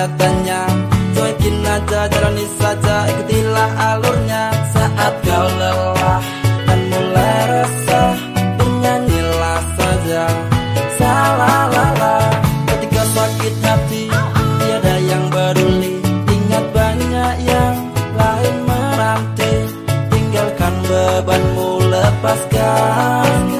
katanya Cuekin aja jalani saja ikutilah alurnya Saat kau lelah dan mulai resah Bernyanyilah saja Salah lala Ketika sakit hati Tiada yang peduli Ingat banyak yang lain menanti Tinggalkan bebanmu lepaskan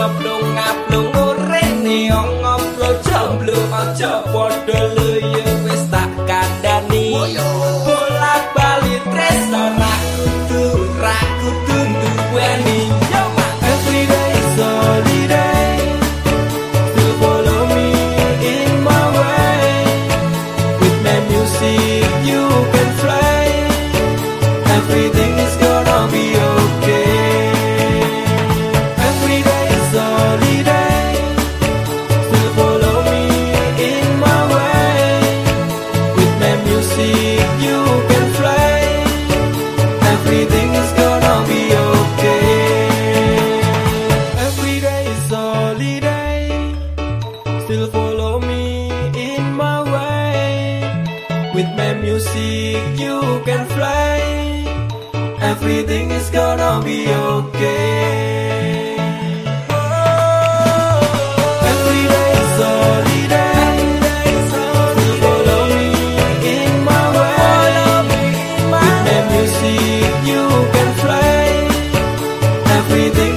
ngap lu ngap lu ngore ni ngom lo cha lue a cha bot de lui still follow me in my way. With my music, you can fly. Everything is gonna be okay. every day is holiday. Music, you can fly. Everything.